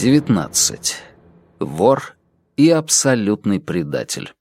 19. Вор и абсолютный предатель.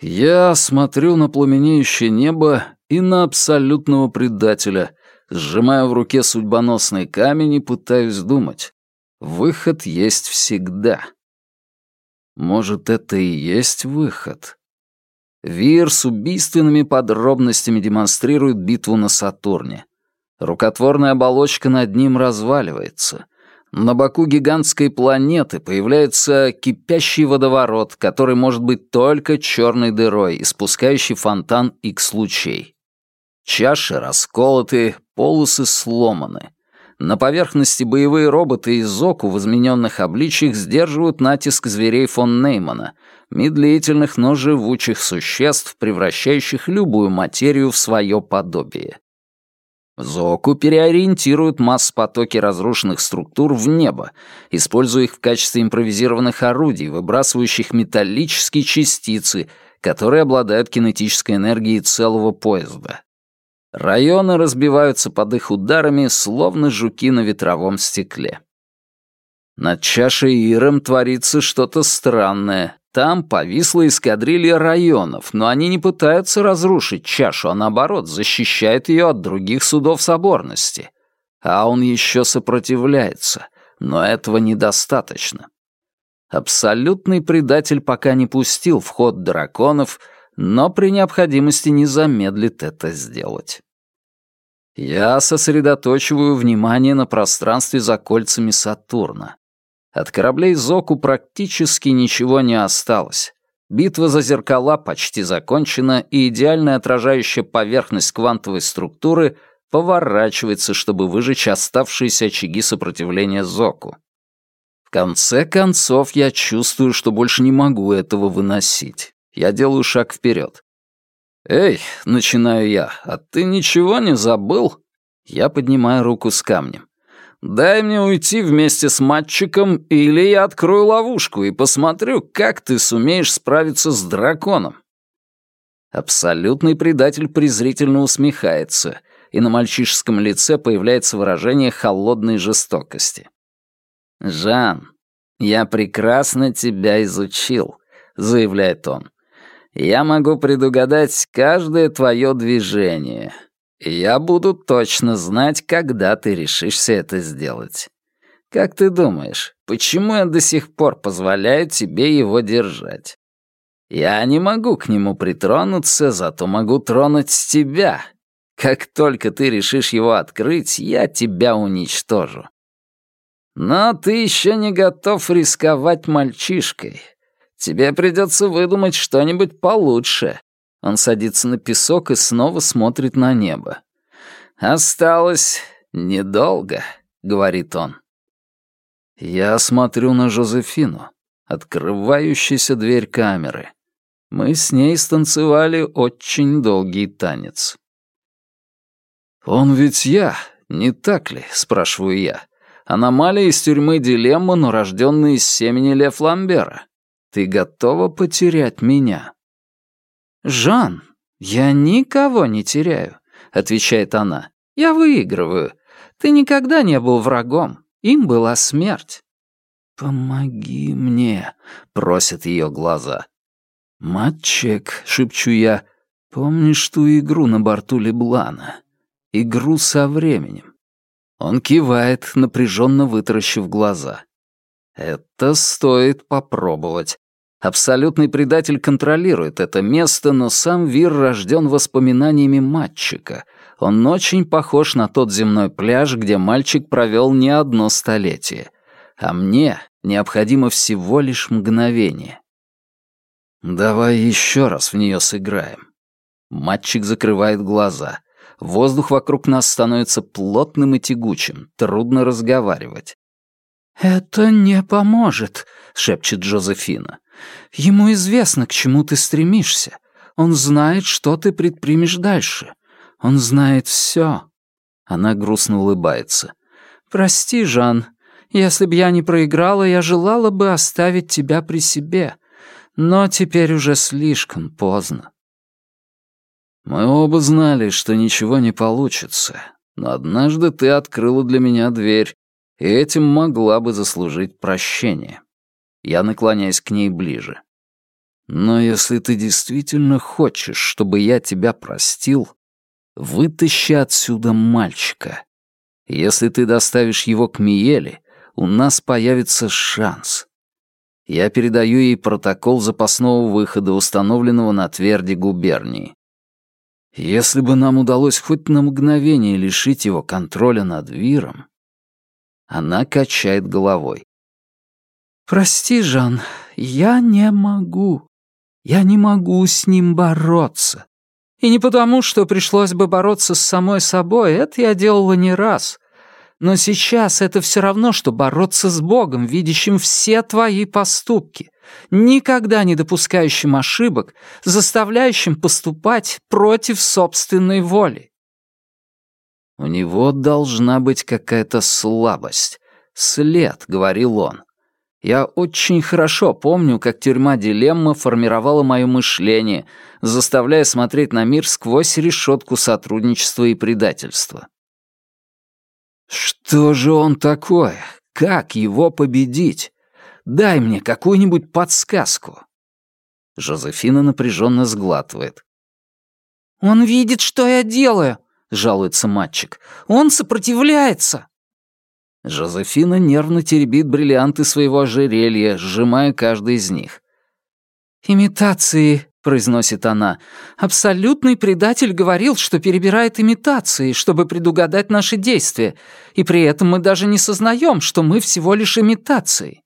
Я смотрю на пламенеющее небо и на абсолютного предателя, сжимаю в руке судьбоносный камень и пытаюсь думать. Выход есть всегда. Может, это и есть выход? Вир с убийственными подробностями демонстрирует битву на Сатурне. Рукотворная оболочка над ним разваливается. На боку гигантской планеты появляется кипящий водоворот, который может быть только черной дырой, испускающий фонтан X-лучей. Чаши расколоты, полосы сломаны. На поверхности боевые роботы из Зоку в измененных обличьях сдерживают натиск зверей фон Неймана, медлительных, но живучих существ, превращающих любую материю в свое подобие. Зоку переориентируют масс-потоки разрушенных структур в небо, используя их в качестве импровизированных орудий, выбрасывающих металлические частицы, которые обладают кинетической энергией целого поезда. Районы разбиваются под их ударами, словно жуки на ветровом стекле. Над чашей Иром творится что-то странное, там повисла эскадрилья районов, но они не пытаются разрушить чашу, а наоборот, защищают ее от других судов соборности. А он еще сопротивляется, но этого недостаточно. Абсолютный предатель пока не пустил в ход драконов, но при необходимости не замедлит это сделать. Я сосредоточиваю внимание на пространстве за кольцами Сатурна. От кораблей Зоку практически ничего не осталось. Битва за зеркала почти закончена, и идеально отражающая поверхность квантовой структуры поворачивается, чтобы выжечь оставшиеся очаги сопротивления Зоку. В конце концов, я чувствую, что больше не могу этого выносить. Я делаю шаг вперед. «Эй», — начинаю я, — «а ты ничего не забыл?» Я поднимаю руку с камнем. Дай мне уйти вместе с мальчиком, или я открою ловушку и посмотрю, как ты сумеешь справиться с драконом». Абсолютный предатель презрительно усмехается, и на мальчишеском лице появляется выражение холодной жестокости. «Жан, я прекрасно тебя изучил», — заявляет он. «Я могу предугадать каждое твое движение, я буду точно знать, когда ты решишься это сделать. Как ты думаешь, почему я до сих пор позволяю тебе его держать? Я не могу к нему притронуться, зато могу тронуть тебя. Как только ты решишь его открыть, я тебя уничтожу. Но ты еще не готов рисковать мальчишкой. Тебе придется выдумать что-нибудь получше, он садится на песок и снова смотрит на небо. «Осталось недолго», — говорит он. Я смотрю на Жозефину, открывающуюся дверь камеры. Мы с ней станцевали очень долгий танец. «Он ведь я, не так ли?» — спрашиваю я. «Аномалия из тюрьмы дилемма, но рожденная из семени Лев Ламбера. Ты готова потерять меня?» «Жан, я никого не теряю», — отвечает она. «Я выигрываю. Ты никогда не был врагом. Им была смерть». «Помоги мне», — просят ее глаза. «Матчек», — шепчу я, — «помнишь ту игру на борту Леблана? Игру со временем». Он кивает, напряженно вытаращив глаза. «Это стоит попробовать. Абсолютный предатель контролирует это место, но сам Вир рожден воспоминаниями мальчика. Он очень похож на тот земной пляж, где мальчик провел не одно столетие. А мне необходимо всего лишь мгновение. Давай еще раз в нее сыграем. Мальчик закрывает глаза. Воздух вокруг нас становится плотным и тягучим, трудно разговаривать. «Это не поможет», — шепчет Джозефина. Ему известно, к чему ты стремишься. Он знает, что ты предпримешь дальше. Он знает все. Она грустно улыбается. «Прости, Жан. Если б я не проиграла, я желала бы оставить тебя при себе. Но теперь уже слишком поздно». Мы оба знали, что ничего не получится. Но однажды ты открыла для меня дверь, и этим могла бы заслужить прощение. Я наклоняюсь к ней ближе. Но если ты действительно хочешь, чтобы я тебя простил, вытащи отсюда мальчика. Если ты доставишь его к Миеле, у нас появится шанс. Я передаю ей протокол запасного выхода, установленного на тверди губернии. Если бы нам удалось хоть на мгновение лишить его контроля над Виром... Она качает головой. «Прости, Жан, я не могу. Я не могу с ним бороться. И не потому, что пришлось бы бороться с самой собой, это я делала не раз. Но сейчас это все равно, что бороться с Богом, видящим все твои поступки, никогда не допускающим ошибок, заставляющим поступать против собственной воли. У него должна быть какая-то слабость. След, говорил он. Я очень хорошо помню, как тюрьма дилемма формировала мое мышление, заставляя смотреть на мир сквозь решетку сотрудничества и предательства. Что же он такое? Как его победить? Дай мне какую-нибудь подсказку. Жозефина напряженно сглатывает. «Он видит, что я делаю», — жалуется мальчик. «Он сопротивляется». Жозефина нервно теребит бриллианты своего ожерелья, сжимая каждый из них. «Имитации», — произносит она. «Абсолютный предатель говорил, что перебирает имитации, чтобы предугадать наши действия, и при этом мы даже не сознаем, что мы всего лишь имитации».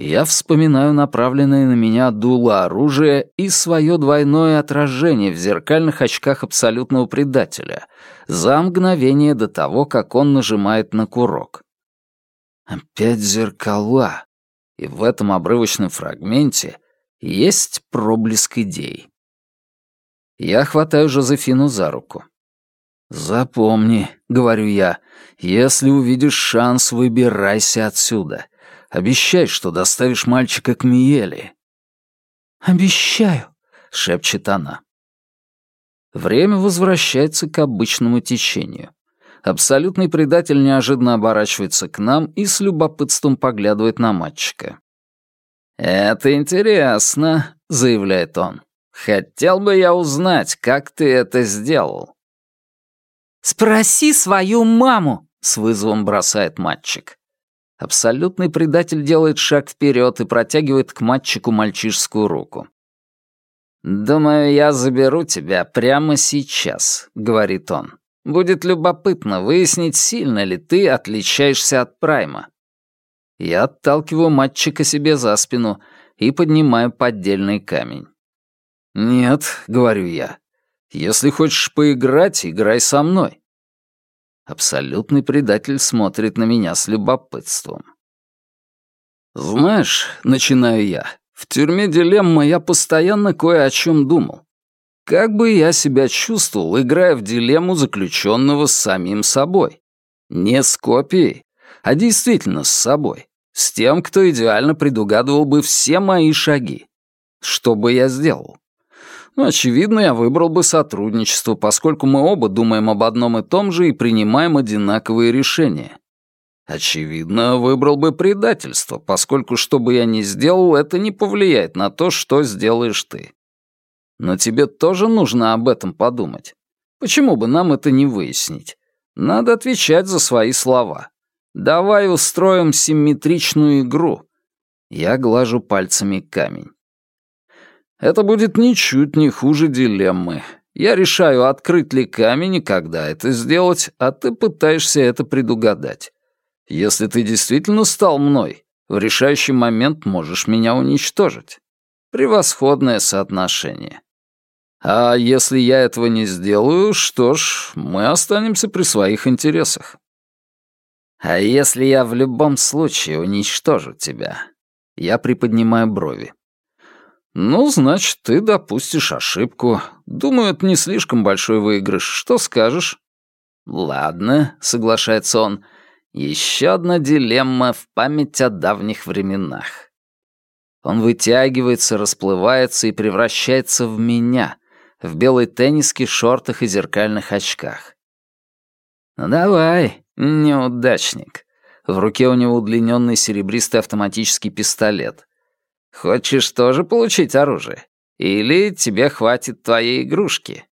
Я вспоминаю направленное на меня дуло оружия и свое двойное отражение в зеркальных очках абсолютного предателя за мгновение до того, как он нажимает на курок. Опять зеркала. И в этом обрывочном фрагменте есть проблеск идей. Я хватаю Жозефину за руку. «Запомни», — говорю я, — «если увидишь шанс, выбирайся отсюда. Обещай, что доставишь мальчика к Миеле». «Обещаю», — шепчет она. Время возвращается к обычному течению. Абсолютный предатель неожиданно оборачивается к нам и с любопытством поглядывает на мальчика. «Это интересно», — заявляет он. «Хотел бы я узнать, как ты это сделал». «Спроси свою маму», — с вызовом бросает мальчик. Абсолютный предатель делает шаг вперед и протягивает к мальчику мальчишскую руку. «Думаю, я заберу тебя прямо сейчас», — говорит он. «Будет любопытно выяснить, сильно ли ты отличаешься от Прайма». Я отталкиваю мальчика себе за спину и поднимаю поддельный камень. «Нет», — говорю я, — «если хочешь поиграть, играй со мной». Абсолютный предатель смотрит на меня с любопытством. «Знаешь, — начинаю я, — в тюрьме дилемма я постоянно кое о чем думал. Как бы я себя чувствовал, играя в дилемму заключенного с самим собой? Не с копией, а действительно с собой. С тем, кто идеально предугадывал бы все мои шаги. Что бы я сделал? Очевидно, я выбрал бы сотрудничество, поскольку мы оба думаем об одном и том же и принимаем одинаковые решения. Очевидно, выбрал бы предательство, поскольку что бы я ни сделал, это не повлияет на то, что сделаешь ты. Но тебе тоже нужно об этом подумать. Почему бы нам это не выяснить? Надо отвечать за свои слова. Давай устроим симметричную игру. Я глажу пальцами камень. Это будет ничуть не хуже дилеммы. Я решаю, открыть ли камень и когда это сделать, а ты пытаешься это предугадать. Если ты действительно стал мной, в решающий момент можешь меня уничтожить. Превосходное соотношение. А если я этого не сделаю, что ж, мы останемся при своих интересах. А если я в любом случае уничтожу тебя? Я приподнимаю брови. «Ну, значит, ты допустишь ошибку. Думаю, это не слишком большой выигрыш. Что скажешь?» «Ладно», — соглашается он. «Еще одна дилемма в память о давних временах». Он вытягивается, расплывается и превращается в меня, в белой тенниске, шортах и зеркальных очках. «Ну давай, Неудачник. В руке у него удлиненный серебристый автоматический пистолет. Хочешь тоже получить оружие? Или тебе хватит твоей игрушки?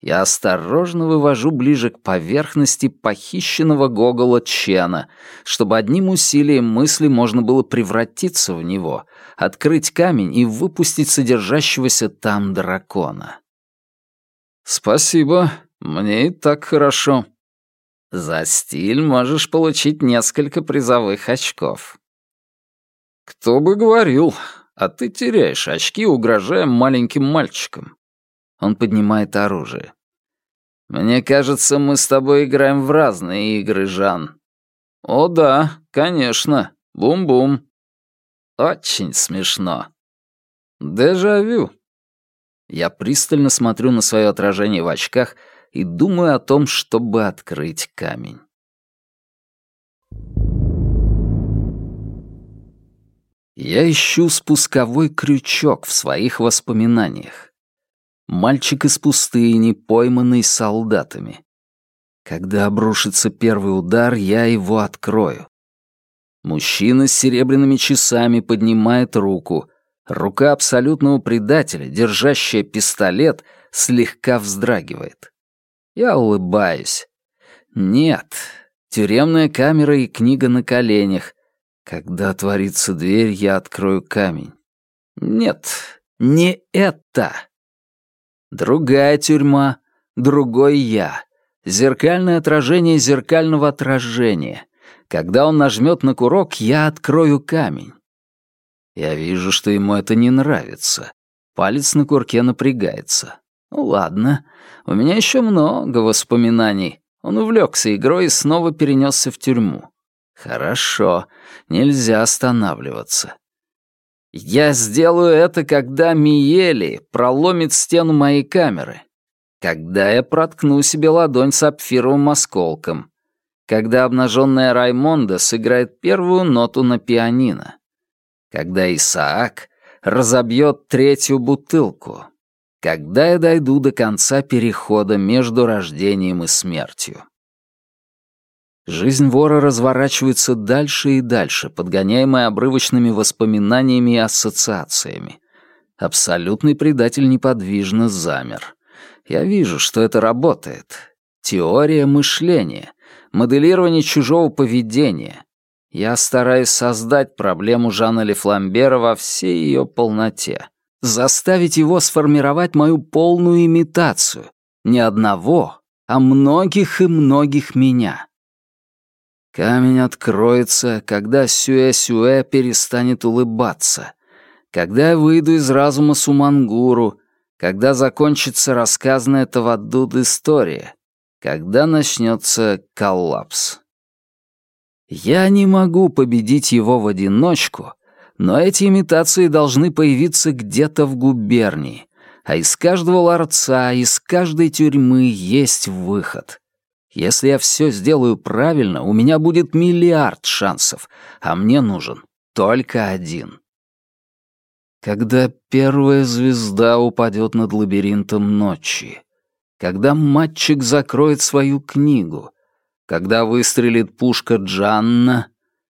Я осторожно вывожу ближе к поверхности похищенного гогола Чена, чтобы одним усилием мысли можно было превратиться в него, открыть камень и выпустить содержащегося там дракона. «Спасибо, мне и так хорошо», за стиль можешь получить несколько призовых очков. Кто бы говорил, а ты теряешь очки, угрожая маленьким мальчикам. Он поднимает оружие. Мне кажется, мы с тобой играем в разные игры, Жан. О да, конечно. Бум-бум. Очень смешно. Дежавю. Я пристально смотрю на свое отражение в очках — и думаю о том, чтобы открыть камень. Я ищу спусковой крючок в своих воспоминаниях. Мальчик из пустыни, пойманный солдатами. Когда обрушится первый удар, я его открою. Мужчина с серебряными часами поднимает руку. Рука абсолютного предателя, держащая пистолет, слегка вздрагивает. Я улыбаюсь. Нет, тюремная камера и книга на коленях. Когда отворится дверь, я открою камень. Нет, не это. Другая тюрьма, другой я. Зеркальное отражение зеркального отражения. Когда он нажмет на курок, я открою камень. Я вижу, что ему это не нравится. Палец на курке напрягается. Ну ладно, у меня еще много воспоминаний. Он увлекся игрой и снова перенесся в тюрьму. Хорошо, нельзя останавливаться. Я сделаю это, когда Миели проломит стену моей камеры. Когда я проткну себе ладонь сапфировым осколком. Когда обнаженная Раймонда сыграет первую ноту на пианино. Когда Исаак разобьет третью бутылку когда я дойду до конца перехода между рождением и смертью. Жизнь вора разворачивается дальше и дальше, подгоняемая обрывочными воспоминаниями и ассоциациями. Абсолютный предатель неподвижно замер. Я вижу, что это работает. Теория мышления, моделирование чужого поведения. Я стараюсь создать проблему Жана Лефламбера во всей ее полноте заставить его сформировать мою полную имитацию. Не одного, а многих и многих меня. Камень откроется, когда Сюэ-Сюэ перестанет улыбаться, когда я выйду из разума Сумангуру, когда закончится рассказанная Тавадуд история, когда начнется коллапс. Я не могу победить его в одиночку — но эти имитации должны появиться где-то в губернии, а из каждого ларца, из каждой тюрьмы есть выход. Если я все сделаю правильно, у меня будет миллиард шансов, а мне нужен только один. Когда первая звезда упадет над лабиринтом ночи, когда мальчик закроет свою книгу, когда выстрелит пушка Джанна,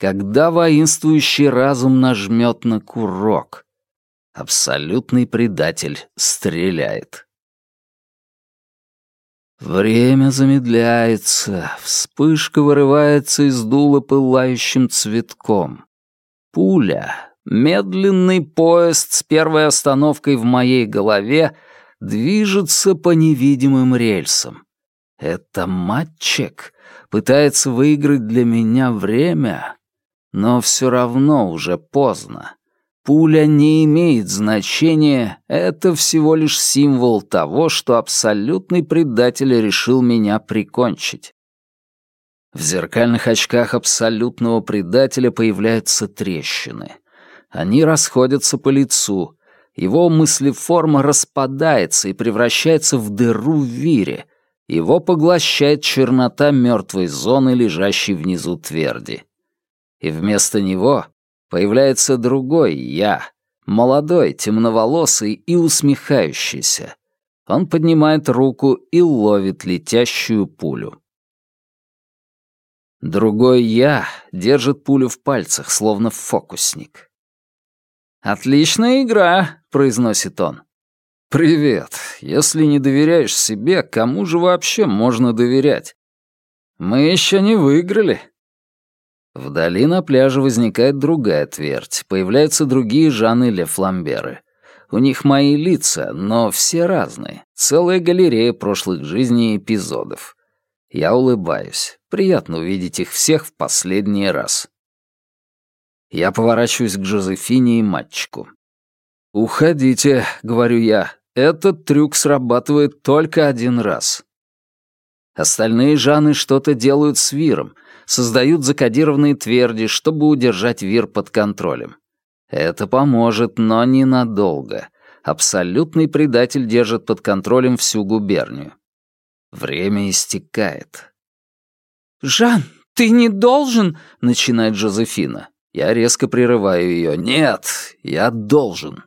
когда воинствующий разум нажмет на курок. Абсолютный предатель стреляет. Время замедляется, вспышка вырывается из дула пылающим цветком. Пуля, медленный поезд с первой остановкой в моей голове, движется по невидимым рельсам. Это матчик пытается выиграть для меня время, но все равно уже поздно. Пуля не имеет значения, это всего лишь символ того, что абсолютный предатель решил меня прикончить. В зеркальных очках абсолютного предателя появляются трещины. Они расходятся по лицу. Его мыслеформа распадается и превращается в дыру в вире. Его поглощает чернота мертвой зоны, лежащей внизу тверди и вместо него появляется другой «я», молодой, темноволосый и усмехающийся. Он поднимает руку и ловит летящую пулю. Другой «я» держит пулю в пальцах, словно фокусник. «Отличная игра», — произносит он. «Привет. Если не доверяешь себе, кому же вообще можно доверять? Мы еще не выиграли». Вдали на пляже возникает другая твердь, появляются другие Жанны Ле Фламберы. У них мои лица, но все разные, целая галерея прошлых жизней и эпизодов. Я улыбаюсь. Приятно увидеть их всех в последний раз. Я поворачиваюсь к Жозефине и мальчику. «Уходите», — говорю я, — «этот трюк срабатывает только один раз». Остальные Жаны что-то делают с Виром, создают закодированные тверди, чтобы удержать Вир под контролем. Это поможет, но ненадолго. Абсолютный предатель держит под контролем всю губернию. Время истекает. «Жан, ты не должен...» — начинает Жозефина. Я резко прерываю ее. «Нет, я должен».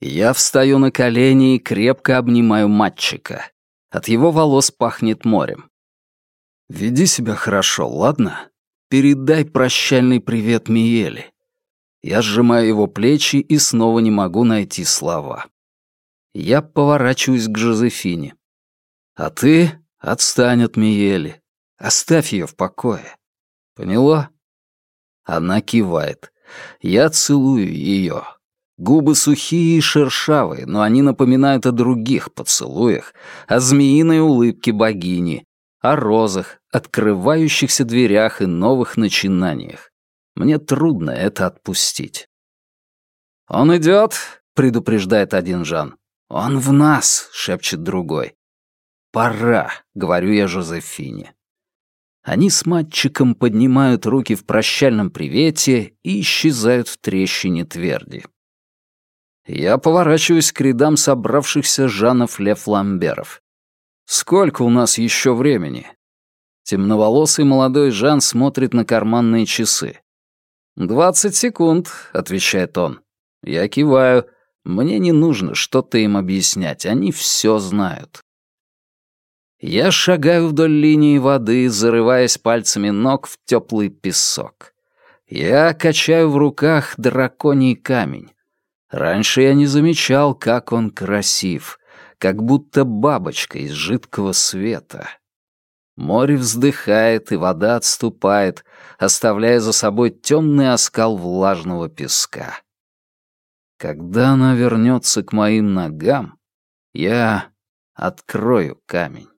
Я встаю на колени и крепко обнимаю мальчика. От его волос пахнет морем. «Веди себя хорошо, ладно? Передай прощальный привет Миеле. Я сжимаю его плечи и снова не могу найти слова. Я поворачиваюсь к Жозефине. А ты отстань от Миели. Оставь ее в покое. Поняла? Она кивает. Я целую ее. Губы сухие и шершавые, но они напоминают о других поцелуях, о змеиной улыбке богини, о розах, открывающихся дверях и новых начинаниях. Мне трудно это отпустить. «Он идет», — предупреждает один Жан. «Он в нас», — шепчет другой. «Пора», — говорю я Жозефине. Они с мальчиком поднимают руки в прощальном привете и исчезают в трещине тверди. Я поворачиваюсь к рядам собравшихся Жанов Лев Ламберов. «Сколько у нас еще времени?» Темноволосый молодой Жан смотрит на карманные часы. «Двадцать секунд», — отвечает он. Я киваю. Мне не нужно что-то им объяснять, они все знают. Я шагаю вдоль линии воды, зарываясь пальцами ног в теплый песок. Я качаю в руках драконий камень. Раньше я не замечал, как он красив, как будто бабочка из жидкого света. Море вздыхает, и вода отступает, оставляя за собой темный оскал влажного песка. Когда она вернется к моим ногам, я открою камень.